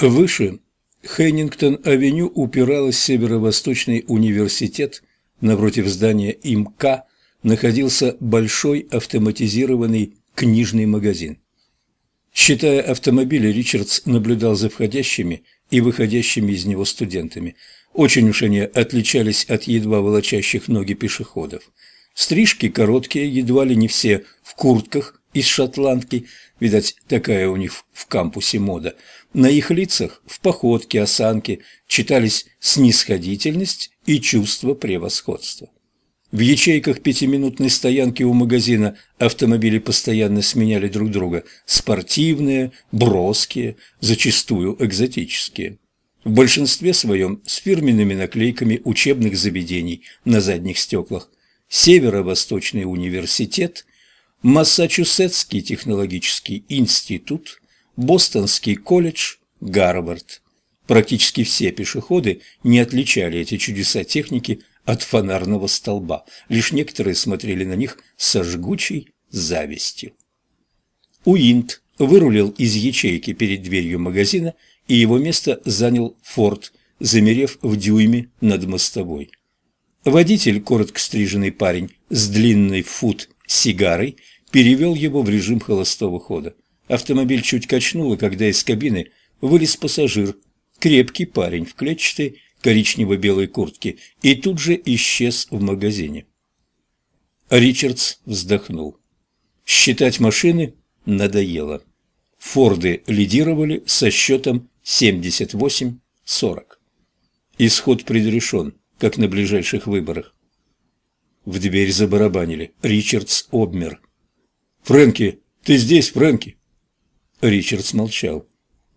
Выше Хеннингтон-авеню упиралась Северо-Восточный университет, напротив здания ИМК находился большой автоматизированный книжный магазин. Считая автомобили, Ричардс наблюдал за входящими и выходящими из него студентами. Очень уж они отличались от едва волочащих ноги пешеходов. Стрижки короткие, едва ли не все в куртках из шотландки, видать, такая у них в кампусе мода. На их лицах, в походке, осанке читались снисходительность и чувство превосходства. В ячейках пятиминутной стоянки у магазина автомобили постоянно сменяли друг друга. Спортивные, броские, зачастую экзотические. В большинстве своем с фирменными наклейками учебных заведений на задних стеклах. Северо-Восточный университет, Массачусетский технологический институт, Бостонский колледж, Гарвард. Практически все пешеходы не отличали эти чудеса техники от фонарного столба. Лишь некоторые смотрели на них со жгучей завистью. Уинт вырулил из ячейки перед дверью магазина, и его место занял Форд, замерев в дюйме над мостовой. Водитель, коротко стриженный парень с длинной фут сигарой, перевел его в режим холостого хода. Автомобиль чуть качнуло, когда из кабины вылез пассажир, крепкий парень в клетчатой коричнево-белой куртке и тут же исчез в магазине. Ричардс вздохнул. Считать машины надоело. Форды лидировали со счетом 78-40. Исход предрешен, как на ближайших выборах. В дверь забарабанили. Ричардс обмер. «Фрэнки, ты здесь, Фрэнки?» Ричардс молчал.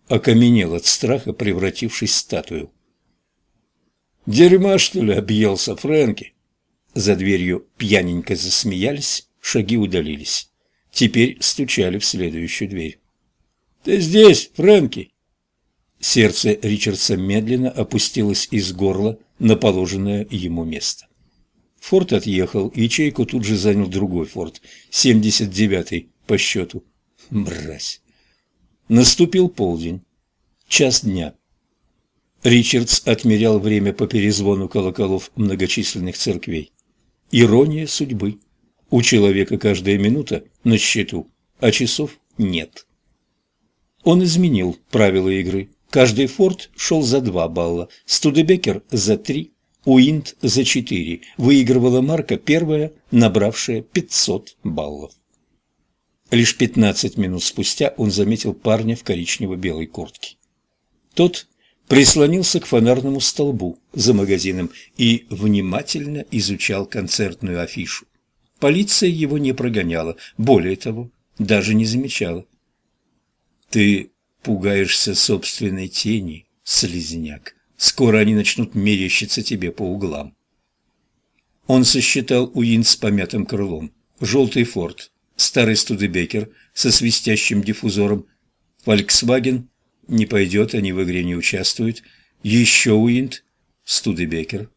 Окаменел от страха, превратившись в статую. «Дерьма, что ли, объелся, Фрэнки?» За дверью пьяненько засмеялись, шаги удалились. Теперь стучали в следующую дверь. «Ты здесь, Фрэнки?» Сердце Ричардса медленно опустилось из горла на положенное ему место. Форд отъехал, ячейку тут же занял другой Форд, 79-й по счету. Мразь! Наступил полдень, час дня. Ричардс отмерял время по перезвону колоколов многочисленных церквей. Ирония судьбы. У человека каждая минута на счету, а часов нет. Он изменил правила игры. Каждый форт шел за два балла, Студебекер за три, Уинт за четыре. Выигрывала марка первая, набравшая 500 баллов. Лишь пятнадцать минут спустя он заметил парня в коричнево-белой куртке. Тот прислонился к фонарному столбу за магазином и внимательно изучал концертную афишу. Полиция его не прогоняла, более того, даже не замечала. «Ты пугаешься собственной тени, слезняк. Скоро они начнут мерещиться тебе по углам». Он сосчитал Уин с помятым крылом. Желтый форт, старый Студебекер со свистящим диффузором, Volkswagen не пойдет, они в игре не участвуют. Еще Уинт, Студебекер.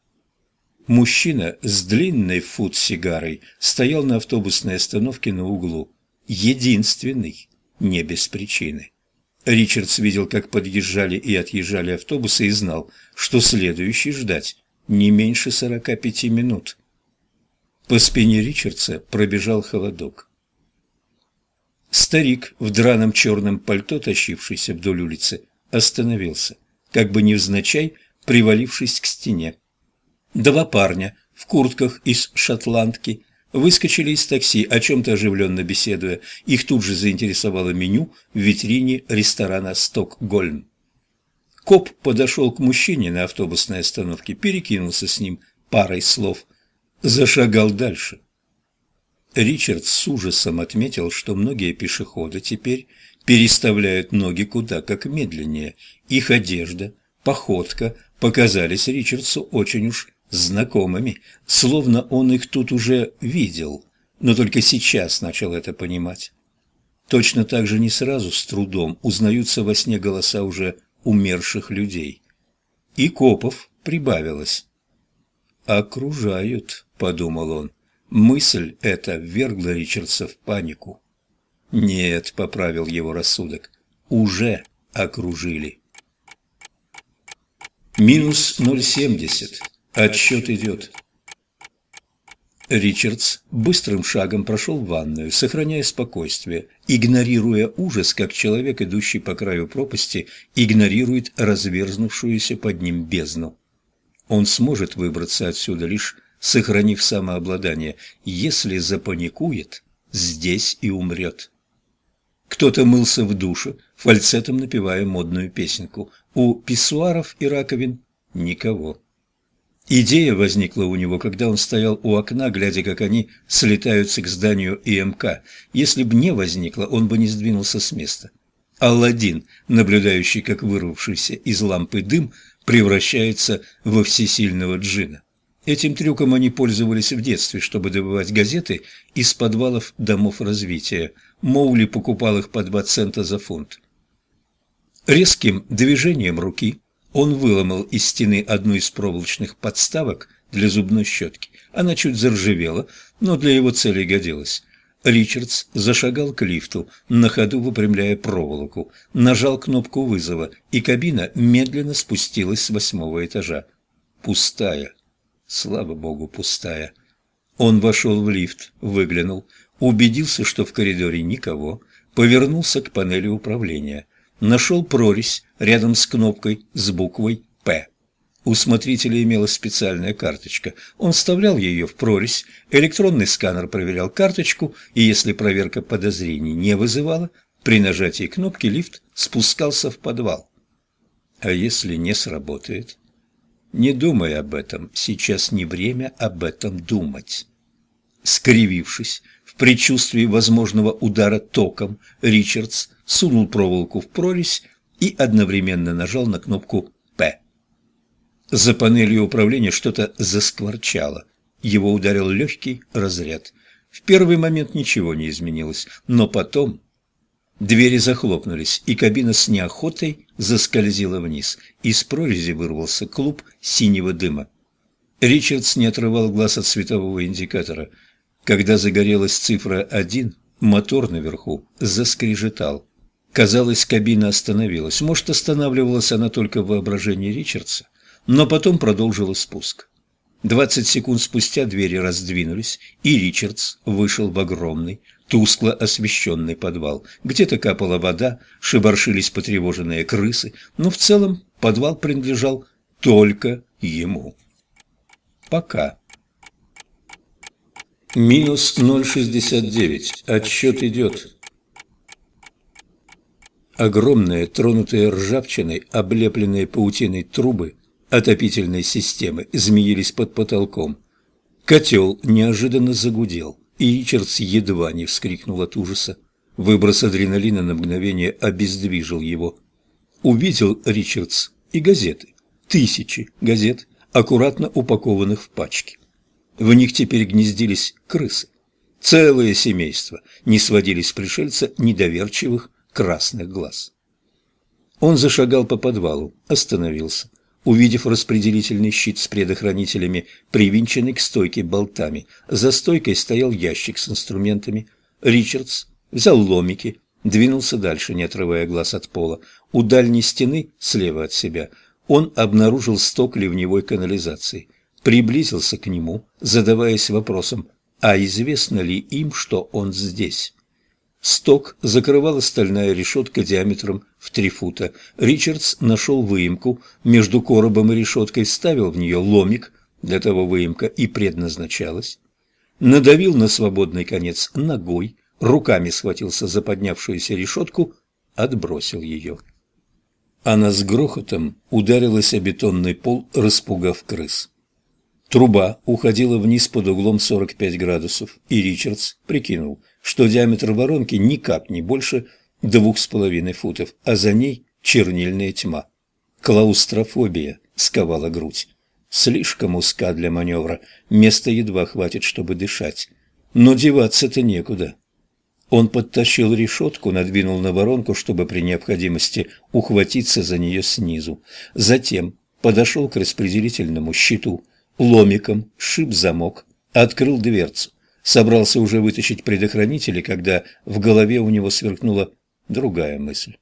Мужчина с длинной фут-сигарой стоял на автобусной остановке на углу. Единственный, не без причины. Ричардс видел, как подъезжали и отъезжали автобусы и знал, что следующий ждать не меньше сорока пяти минут. По спине Ричардса пробежал холодок. Старик в драном черном пальто, тащившийся вдоль улицы, остановился, как бы невзначай привалившись к стене. Два парня в куртках из шотландки выскочили из такси, о чем-то оживленно беседуя. Их тут же заинтересовало меню в витрине ресторана «Стокгольм». Коп подошел к мужчине на автобусной остановке, перекинулся с ним парой слов, зашагал дальше. Ричард с ужасом отметил, что многие пешеходы теперь переставляют ноги куда как медленнее. Их одежда, походка показались Ричардсу очень уж знакомыми, словно он их тут уже видел, но только сейчас начал это понимать. Точно так же не сразу, с трудом, узнаются во сне голоса уже умерших людей. И копов прибавилось. «Окружают», — подумал он. Мысль эта ввергла Ричардса в панику. «Нет», — поправил его рассудок, — «уже окружили». Минус 0,70. Отсчет идет. Ричардс быстрым шагом прошел в ванную, сохраняя спокойствие, игнорируя ужас, как человек, идущий по краю пропасти, игнорирует разверзнувшуюся под ним бездну. Он сможет выбраться отсюда, лишь сохранив самообладание. Если запаникует, здесь и умрет. Кто-то мылся в душе, фальцетом напевая модную песенку. У писсуаров и раковин никого. Идея возникла у него, когда он стоял у окна, глядя, как они слетаются к зданию ИМК. Если бы не возникла, он бы не сдвинулся с места. Алладин, наблюдающий, как вырвавшийся из лампы дым, превращается во всесильного джина. Этим трюком они пользовались в детстве, чтобы добывать газеты из подвалов домов развития. Моули покупал их по два цента за фунт. Резким движением руки он выломал из стены одну из проволочных подставок для зубной щетки. Она чуть заржавела, но для его цели годилась. Ричардс зашагал к лифту, на ходу выпрямляя проволоку, нажал кнопку вызова, и кабина медленно спустилась с восьмого этажа. Пустая. Слава богу, пустая. Он вошел в лифт, выглянул, убедился, что в коридоре никого, повернулся к панели управления. Нашел прорезь рядом с кнопкой с буквой «П». У смотрителя имелась специальная карточка. Он вставлял ее в прорезь, электронный сканер проверял карточку, и если проверка подозрений не вызывала, при нажатии кнопки лифт спускался в подвал. А если не сработает? Не думай об этом, сейчас не время об этом думать. Скривившись, в предчувствии возможного удара током, Ричардс сунул проволоку в прорезь и одновременно нажал на кнопку «П». За панелью управления что-то заскворчало. Его ударил легкий разряд. В первый момент ничего не изменилось, но потом Двери захлопнулись, и кабина с неохотой заскользила вниз. Из прорези вырвался клуб синего дыма. Ричардс не отрывал глаз от светового индикатора. Когда загорелась цифра один, мотор наверху заскрежетал. Казалось, кабина остановилась. Может, останавливалась она только в воображении Ричардса, но потом продолжила спуск. Двадцать секунд спустя двери раздвинулись, и Ричардс вышел в огромный, тускло освещенный подвал. Где-то капала вода, шебаршились потревоженные крысы, но в целом подвал принадлежал только ему. Пока. Минус 0,69. Отсчет идет. Огромные, тронутые ржавчиной, облепленные паутиной трубы отопительной системы змеились под потолком. Котел неожиданно загудел, и Ричардс едва не вскрикнул от ужаса. Выброс адреналина на мгновение обездвижил его. Увидел Ричардс и газеты. Тысячи газет, аккуратно упакованных в пачки. В них теперь гнездились крысы. Целое семейство не сводили с пришельца недоверчивых красных глаз. Он зашагал по подвалу, остановился увидев распределительный щит с предохранителями, привинченный к стойке болтами. За стойкой стоял ящик с инструментами. Ричардс взял ломики, двинулся дальше, не отрывая глаз от пола. У дальней стены, слева от себя, он обнаружил сток ливневой канализации. Приблизился к нему, задаваясь вопросом, а известно ли им, что он здесь? Сток закрывала стальная решетка диаметром в три фута. Ричардс нашел выемку между коробом и решеткой, ставил в нее ломик, для того выемка и предназначалась. Надавил на свободный конец ногой, руками схватился за поднявшуюся решетку, отбросил ее. Она с грохотом ударилась о бетонный пол, распугав крыс. Труба уходила вниз под углом 45 градусов, и Ричардс прикинул – что диаметр воронки никак не больше двух с половиной футов, а за ней чернильная тьма. Клаустрофобия сковала грудь. Слишком узка для маневра, места едва хватит, чтобы дышать. Но деваться-то некуда. Он подтащил решетку, надвинул на воронку, чтобы при необходимости ухватиться за нее снизу. Затем подошел к распределительному щиту, ломиком шип замок, открыл дверцу собрался уже вытащить предохранители, когда в голове у него сверкнула другая мысль.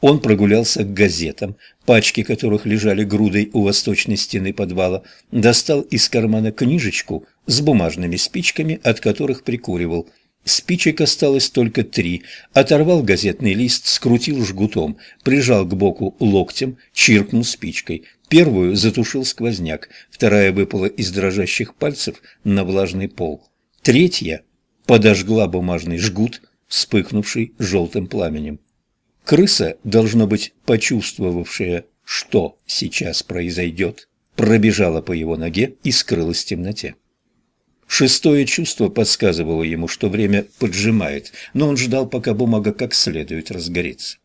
Он прогулялся к газетам, пачки которых лежали грудой у восточной стены подвала, достал из кармана книжечку с бумажными спичками, от которых прикуривал. Спичек осталось только три. Оторвал газетный лист, скрутил жгутом, прижал к боку локтем, чиркнул спичкой. Первую затушил сквозняк, вторая выпала из дрожащих пальцев на влажный пол. Третья подожгла бумажный жгут, вспыхнувший желтым пламенем. Крыса, должно быть, почувствовавшая, что сейчас произойдет, пробежала по его ноге и скрылась в темноте. Шестое чувство подсказывало ему, что время поджимает, но он ждал, пока бумага как следует разгорится.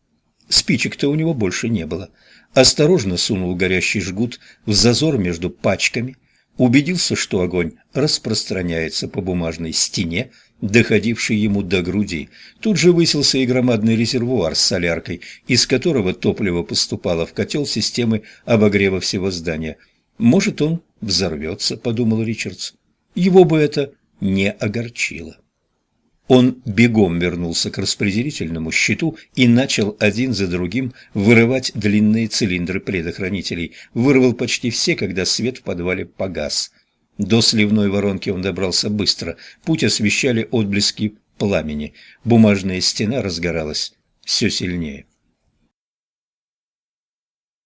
Спичек-то у него больше не было. Осторожно сунул горящий жгут в зазор между пачками, убедился, что огонь распространяется по бумажной стене, доходивший ему до груди. Тут же высился и громадный резервуар с соляркой, из которого топливо поступало в котел системы обогрева всего здания. «Может, он взорвется», — подумал Ричардс. Его бы это не огорчило. Он бегом вернулся к распределительному щиту и начал один за другим вырывать длинные цилиндры предохранителей. Вырвал почти все, когда свет в подвале погас. До сливной воронки он добрался быстро. Путь освещали отблески пламени. Бумажная стена разгоралась все сильнее.